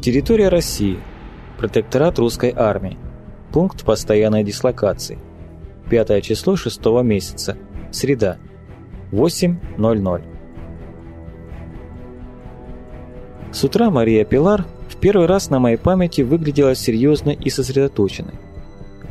Территория России. Протекторат русской армии. Пункт постоянной дислокации. Пятое число шестого месяца. Среда. 8.00. С утра Мария Пилар в первый раз на моей памяти выглядела серьезной и сосредоточенной.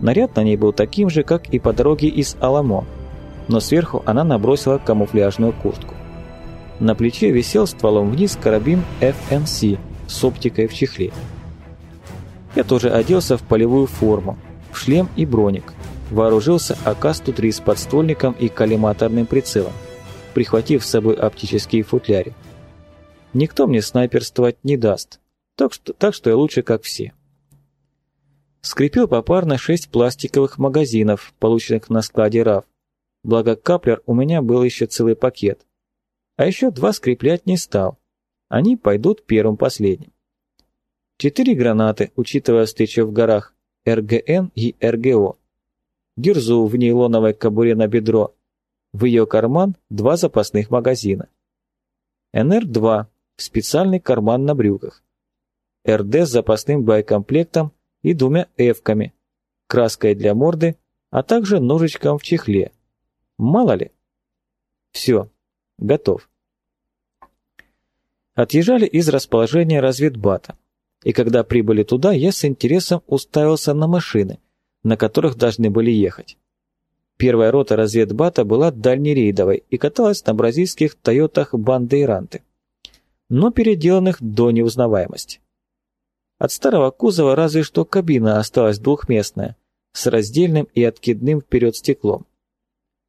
Наряд на ней был таким же, как и по дороге из Аламо, но сверху она набросила камуфляжную куртку. На плече висел стволом вниз карабин FMC с оптикой в чехле. Я тоже оделся в полевую форму, в шлем и броник, вооружился АК-103 с подствольником и коллиматорным прицелом, прихватив с собой оптические футляри. Никто мне снайперствовать не даст, так что, так что я лучше как все. Скрепил попарно шесть пластиковых магазинов, полученных на складе РАФ. Благо каплер у меня был еще целый пакет. А еще два скреплять не стал. Они пойдут первым-последним. Четыре гранаты, учитывая встречу в горах, РГН и РГО. Герзу в нейлоновой кобуре на бедро. В ее карман два запасных магазина. НР-2 в специальный карман на брюках. РД с запасным боекомплектом и двумя эвками, краской для морды, а также ножичком в чехле. Мало ли. Все, готов. Отъезжали из расположения разведбата, и когда прибыли туда, я с интересом уставился на машины, на которых должны были ехать. Первая рота разведбата была дальнерейдовой и каталась на бразильских «Тойотах» Бандейранты, но переделанных до неузнаваемости. От старого кузова разве что кабина осталась двухместная, с раздельным и откидным вперед стеклом.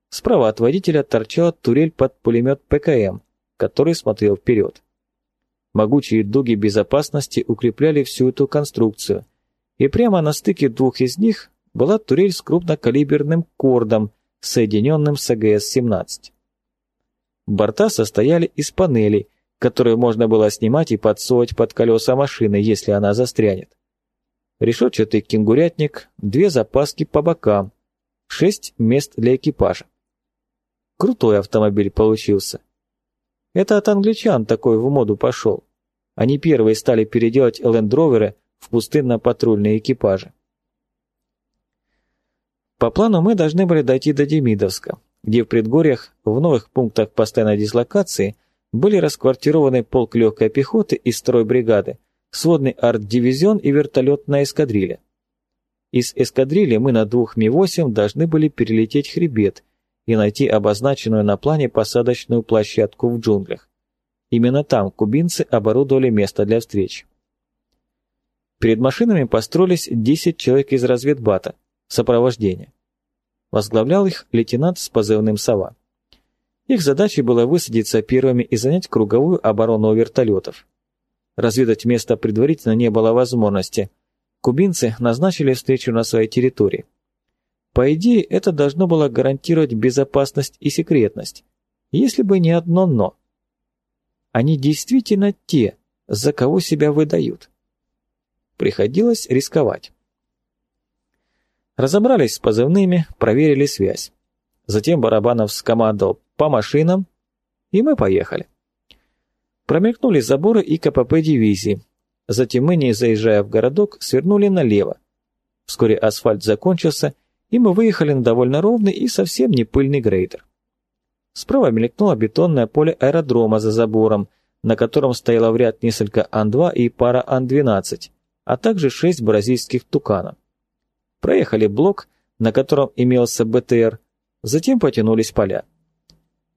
Справа от водителя торчала турель под пулемет ПКМ, который смотрел вперед. Могучие дуги безопасности укрепляли всю эту конструкцию, и прямо на стыке двух из них была турель с крупнокалиберным кордом, соединенным с АГС-17. Борта состояли из панелей, которую можно было снимать и подсовывать под колеса машины, если она застрянет. Решетчатый кенгурятник, две запаски по бокам, шесть мест для экипажа. Крутой автомобиль получился. Это от англичан такой в моду пошел. Они первые стали переделать лендроверы в пустынно-патрульные экипажи. По плану мы должны были дойти до Демидовска, где в предгорьях, в новых пунктах постоянной дислокации – были расквартированы полк легкой пехоты из второй бригады, сводный арт-дивизион и вертолетная эскадрилья. Из эскадрильи мы на двух Ми-8 должны были перелететь хребет и найти обозначенную на плане посадочную площадку в джунглях. Именно там кубинцы оборудовали место для встреч. Перед машинами построились 10 человек из разведбата, сопровождения. Возглавлял их лейтенант с позывным «Сова». Их задачей было высадиться первыми и занять круговую оборону вертолетов. Разведать место предварительно не было возможности. Кубинцы назначили встречу на своей территории. По идее, это должно было гарантировать безопасность и секретность, если бы не одно «но». Они действительно те, за кого себя выдают. Приходилось рисковать. Разобрались с позывными, проверили связь. Затем Барабанов скомандовал «по машинам», и мы поехали. Промелькнули заборы и КПП дивизии. Затем мы, не заезжая в городок, свернули налево. Вскоре асфальт закончился, и мы выехали на довольно ровный и совсем не пыльный грейдер. Справа мелькнуло бетонное поле аэродрома за забором, на котором стояло в ряд несколько Ан-2 и пара Ан-12, а также шесть бразильских туканов. Проехали блок, на котором имелся БТР, Затем потянулись поля.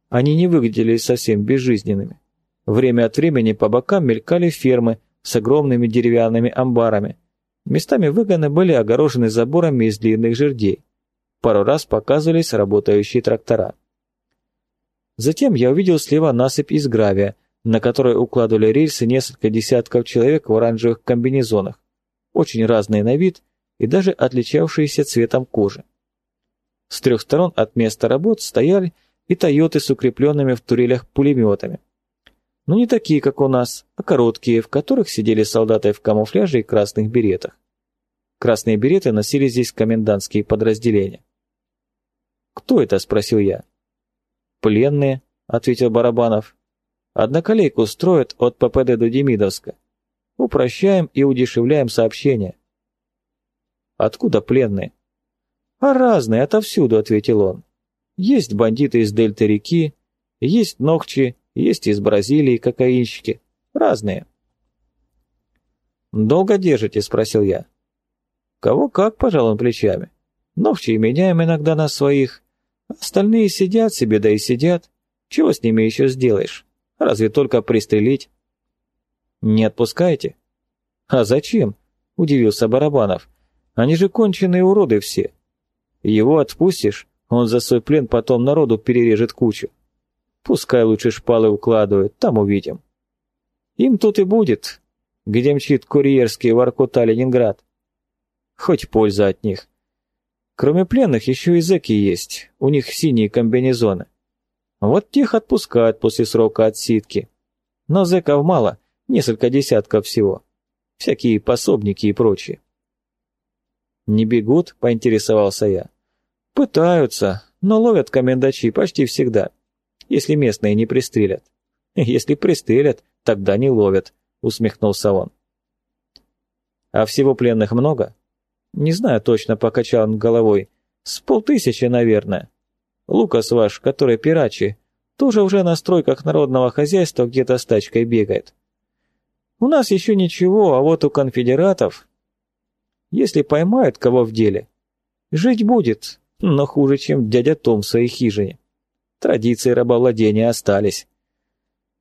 Они не выглядели совсем безжизненными. Время от времени по бокам мелькали фермы с огромными деревянными амбарами. Местами выгоны были огорожены заборами из длинных жердей. Пару раз показывались работающие трактора. Затем я увидел слева насыпь из гравия, на которой укладывали рельсы несколько десятков человек в оранжевых комбинезонах, очень разные на вид и даже отличавшиеся цветом кожи. С трех сторон от места работ стояли и «Тойоты» с укрепленными в турелях пулеметами. Но не такие, как у нас, а короткие, в которых сидели солдаты в камуфляже и красных беретах. Красные береты носили здесь комендантские подразделения. «Кто это?» – спросил я. «Пленные», – ответил Барабанов. «Одноколейку строят от ППД до Демидовска. Упрощаем и удешевляем сообщения. Откуда пленные? А разные, отовсюду, ответил он. Есть бандиты из дельты реки, есть ногчи, есть из Бразилии кокаинщики. Разные. «Долго держите?» – спросил я. «Кого как?» – пожал он плечами. «Ногчи меняем иногда на своих. Остальные сидят себе, да и сидят. Чего с ними еще сделаешь? Разве только пристрелить?» «Не отпускаете?» «А зачем?» – удивился Барабанов. «Они же конченые уроды все. Его отпустишь, он за свой плен потом народу перережет кучу. Пускай лучше шпалы укладывают, там увидим. Им тут и будет, где мчит курьерский Воркута-Ленинград. Хоть польза от них. Кроме пленных еще и зэки есть, у них синие комбинезоны. Вот тех отпускают после срока отсидки. Но зэков мало, несколько десятков всего. Всякие пособники и прочие. «Не бегут?» – поинтересовался я. «Пытаются, но ловят комендачи почти всегда, если местные не пристрелят. Если пристрелят, тогда не ловят», – усмехнулся он. «А всего пленных много?» «Не знаю точно», – покачал он головой. «С полтысячи, наверное. Лукас ваш, который пирачи, тоже уже на стройках народного хозяйства где-то с тачкой бегает. У нас еще ничего, а вот у конфедератов... Если поймают кого в деле, жить будет, но хуже, чем дядя Том в своей хижине. Традиции рабовладения остались.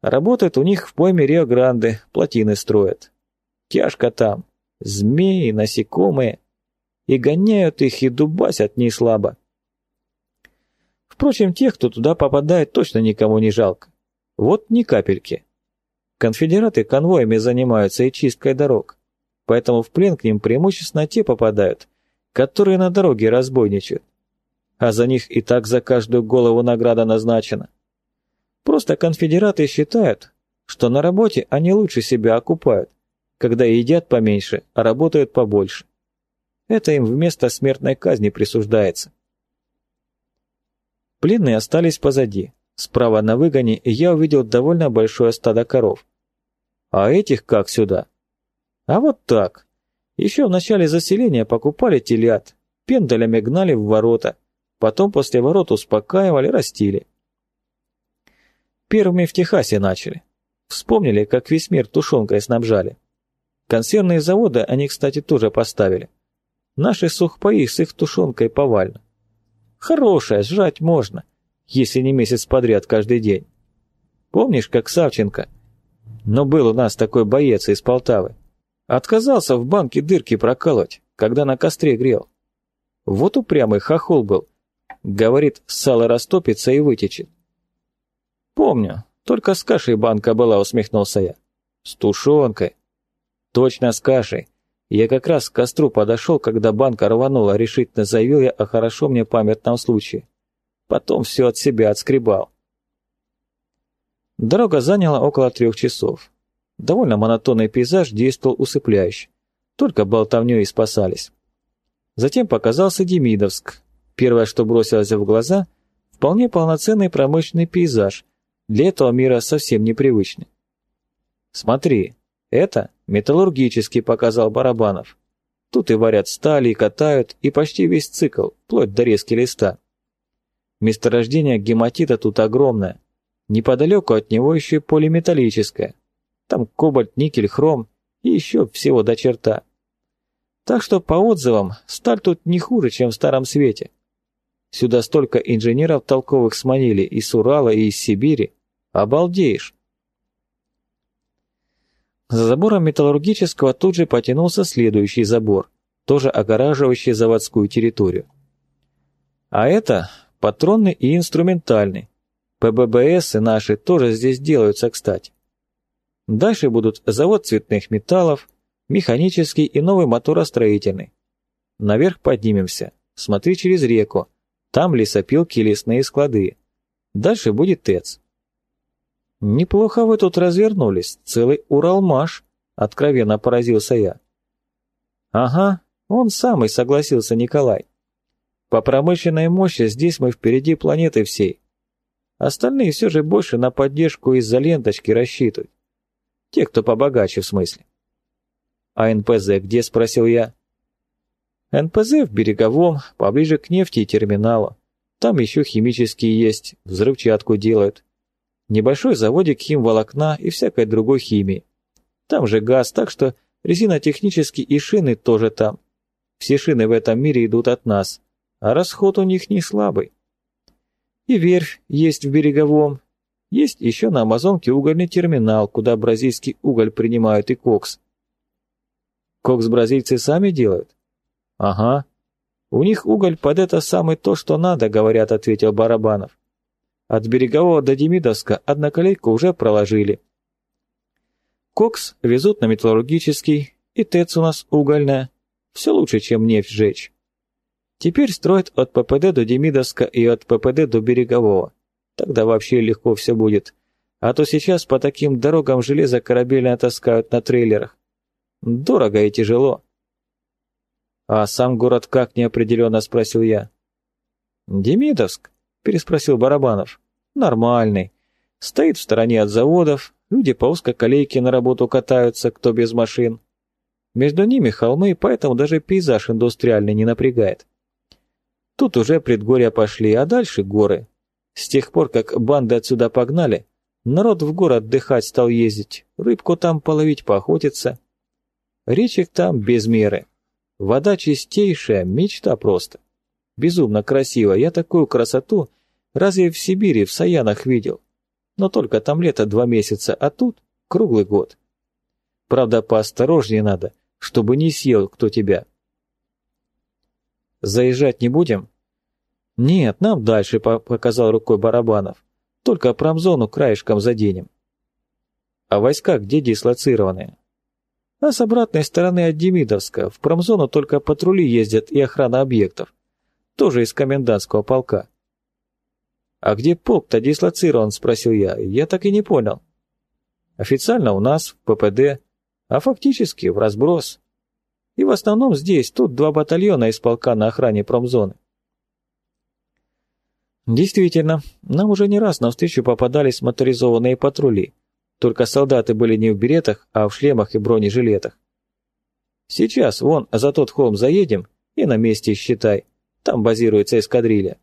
Работают у них в пойме Рио-Гранде, плотины строят. Тяжко там, змеи, насекомые. И гоняют их, и дубасят не слабо. Впрочем, тех, кто туда попадает, точно никому не жалко. Вот ни капельки. Конфедераты конвоями занимаются и чисткой дорог. Поэтому в плен к ним преимущественно те попадают, которые на дороге разбойничают. А за них и так за каждую голову награда назначена. Просто конфедераты считают, что на работе они лучше себя окупают, когда едят поменьше, а работают побольше. Это им вместо смертной казни присуждается. Пленные остались позади. Справа на выгоне я увидел довольно большое стадо коров. А этих как сюда? А вот так. Еще в начале заселения покупали телят, пендалями гнали в ворота, потом после ворот успокаивали, растили. Первыми в Техасе начали. Вспомнили, как весь мир тушенкой снабжали. Консервные заводы они, кстати, тоже поставили. Наши сухпаи с их тушенкой повально. Хорошая, сжать можно, если не месяц подряд каждый день. Помнишь, как Савченко? Но был у нас такой боец из Полтавы. Отказался в банке дырки прокалывать, когда на костре грел. Вот упрямый хохол был. Говорит, сало растопится и вытечет. Помню, только с кашей банка была, усмехнулся я. С тушенкой. Точно с кашей. Я как раз к костру подошел, когда банка рванула, решительно заявил я о хорошо мне памятном случае. Потом все от себя отскребал. Дорога заняла около трех часов. Довольно монотонный пейзаж действовал усыпляюще. Только болтовнёй и спасались. Затем показался Демидовск. Первое, что бросилось в глаза, вполне полноценный промышленный пейзаж, для этого мира совсем непривычный. «Смотри, это металлургический», — показал Барабанов. «Тут и варят стали, и катают, и почти весь цикл, вплоть до резки листа. Месторождение гематита тут огромное. Неподалеку от него еще и полиметаллическое. Там кобальт, никель, хром и еще всего до черта. Так что по отзывам, сталь тут не хуже, чем в Старом Свете. Сюда столько инженеров толковых сманили и с Урала, и из Сибири. Обалдеешь. За забором металлургического тут же потянулся следующий забор, тоже огораживающий заводскую территорию. А это патронный и инструментальный. ПББСы наши тоже здесь делаются, кстати. Дальше будут завод цветных металлов, механический и новый моторостроительный. Наверх поднимемся. Смотри через реку. Там лесопилки и лесные склады. Дальше будет ТЭЦ. Неплохо вы тут развернулись. Целый Уралмаш. Откровенно поразился я. Ага, он самый, согласился Николай. По промышленной мощи здесь мы впереди планеты всей. Остальные все же больше на поддержку из-за ленточки рассчитывают. Те, кто побогаче в смысле. А НПЗ где?» – спросил я. НПЗ в Береговом, поближе к нефти и терминалу. Там еще химические есть, взрывчатку делают. Небольшой заводик химволокна и всякой другой химии. Там же газ, так что резинотехнический и шины тоже там. Все шины в этом мире идут от нас, а расход у них не слабый. И верфь есть в Береговом. Есть еще на Амазонке угольный терминал, куда бразильский уголь принимают и кокс. Кокс бразильцы сами делают? Ага. У них уголь под это самый то, что надо, говорят, ответил Барабанов. От Берегового до Демидовска одноколейку уже проложили. Кокс везут на металлургический, и ТЭЦ у нас угольная. Все лучше, чем нефть жечь. Теперь строят от ППД до Демидовска и от ППД до Берегового. Тогда вообще легко все будет. А то сейчас по таким дорогам железо корабельное таскают на трейлерах. Дорого и тяжело. А сам город как неопределенно спросил я. Демидовск? Переспросил Барабанов. Нормальный. Стоит в стороне от заводов, люди по узкоколейке на работу катаются, кто без машин. Между ними холмы, поэтому даже пейзаж индустриальный не напрягает. Тут уже предгорья пошли, а дальше горы. С тех пор, как банды отсюда погнали, народ в город отдыхать стал ездить, рыбку там половить, поохотиться. Речек там без меры. Вода чистейшая, мечта просто. Безумно красиво, я такую красоту разве в Сибири, в Саянах видел. Но только там лето два месяца, а тут круглый год. Правда, поосторожнее надо, чтобы не съел кто тебя. Заезжать не будем? Нет, нам дальше, показал рукой Барабанов. Только промзону краешком заденем. А войска где дислоцированы? А с обратной стороны от Демидовска в промзону только патрули ездят и охрана объектов. Тоже из комендантского полка. «А где полк-то дислоцирован?» – спросил я. «Я так и не понял». «Официально у нас, в ППД, а фактически в разброс. И в основном здесь, тут два батальона из полка на охране промзоны. Действительно, нам уже не раз навстречу попадались моторизованные патрули, только солдаты были не в беретах, а в шлемах и бронежилетах. Сейчас, вон, за тот холм заедем и на месте считай, там базируется эскадрилья.